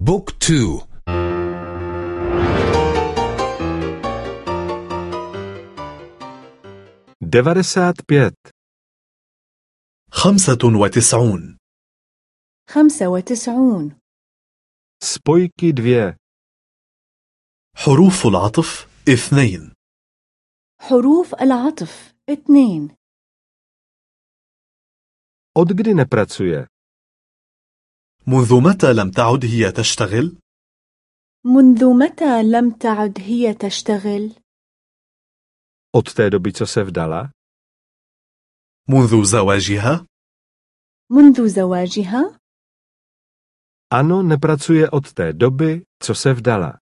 بوك تو. devadesát pět خمسة وتسعون. خمسة وتسعون. spojky dvě حروف العطف اثنين. حروف العطف اثنين. Od kdy nepracuje منذ متى لم تعد هي تشتغل؟ منذ متى لم تعد هي تشتغل؟ od té doby co se vdala منذ زواجها؟ منذ زواجها؟ ano nepracuje od té doby co se vdala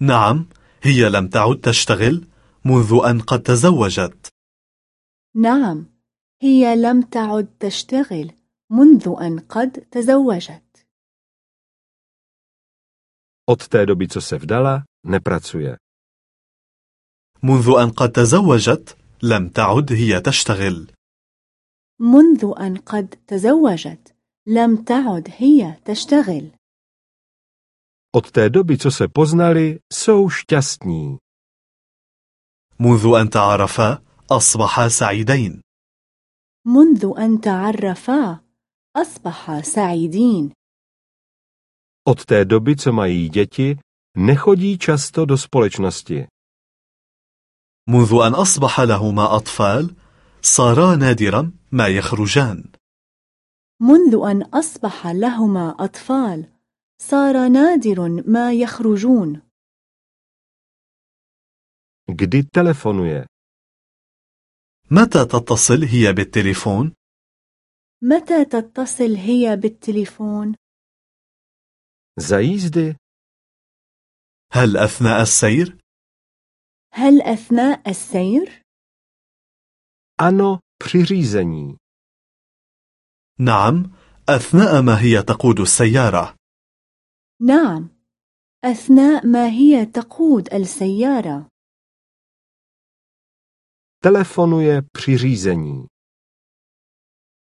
نعم هي لم تعد تشتغل منذ أن قد تزوجت نعم هي لم تعد تشتغل منذ أن قد تزوجت. Od té doby co se vdala nepracuje. منذ أن قد تزوجت لم تعد هي تشتغل. منذ أن قد تزوجت لم تعد هي تشتغل. Od té doby co se poznali jsou šťastní. منذ أن تعرفا أصبحا سعيدين. منذ أن تعرفا أصبحا سعيدين. Od té doby co mají děti nechodí často do společnosti. منذ أن أصبح لهما أطفال صارا نادرا ما يخرجان. منذ أن أصبح لهما أطفال صار نادر ما يخرجون. Kdy telefonuje? متى تتصل هي بالتليفون؟ متى تتصل هي بالتليفون؟ jízdy هل أثناء السير؟ هل أثناء السير؟ při řízení نعم أثناء ما هي تقود السيارة نعم أثناء ما هي تقود السيارة při řízení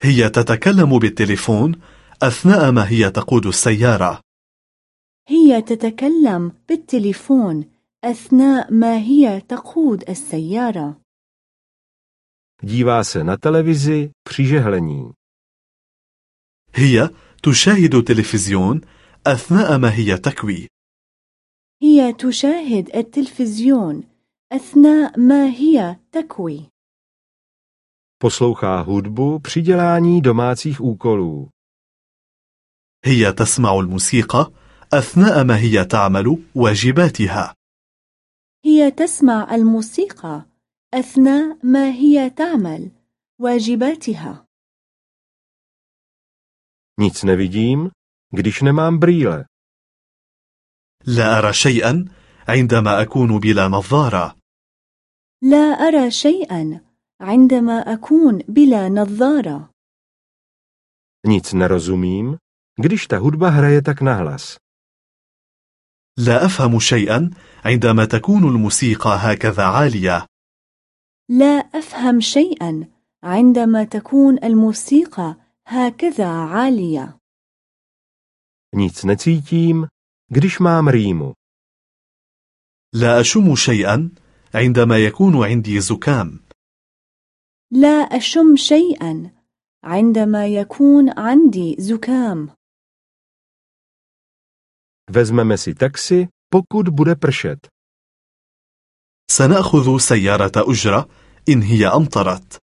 هي تتكلم بالتليفون أثناء ما هي تقود السيارة. هي تتكلم بالتليفون أثناء ما هي تقود السيارة. Dívá se na televizi při žehlení. هي تشاهد تلفزيون أثناء ما هي تكوي. هي تشاهد التلفزيون أثناء ما هي تكوي. Poslouchá hudbu při dělání domácích úkolů. هي تسمع الموسيقى أثناء ما هي تعمل واجباتها. هي تسمع الموسيقى أثناء ما هي تعمل واجباتها. Nic nevidím když nemám brýle. لا أرى شيئا عندما أكون بلا نظارة. لا أرى شيئا عندما أكون بلا نظارة. Nic nerozumím když ta hudba hraje tak nahlas. لا أفهم شيئا عندما تكون الموسيقى هكذا عالية. لا أفهم شيئا عندما تكون الموسيقى هكذا عالية. Nic necítím když mám rýmu. لا أشم شيئا عندما يكون عندي زكام. لا أشم شيئا عندما يكون عندي زكام vezmeme si taxi pokud bude pršet سنأخذ سيارة أجرة إن هي أمطرت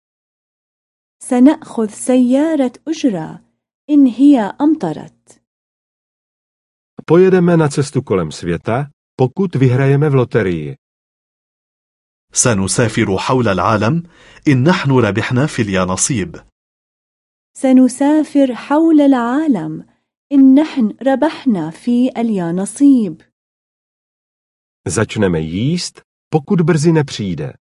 سنأخذ سيارة أجرة إن هي أمطرت pojedeme na cestu kolem světa pokud vyhrajeme v loterii سنسافر حول العالم. إن نحن ربحنا في اليانصيب. سنسافر حول العالم. إن نحن ربحنا في اليانصيب. Začneme jíst pokud brzy nepřijde.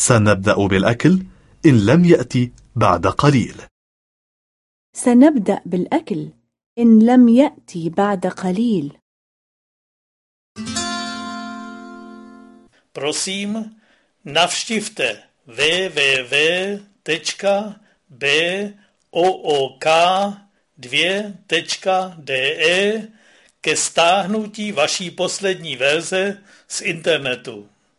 سنبدأ بالأكل. إن لم يأتي بعد قليل. سنبدأ بالأكل. إن لم يأتي بعد قليل. Prosím, navštivte www.book 2.de ke stáhnutí vaší poslední verze z internetu.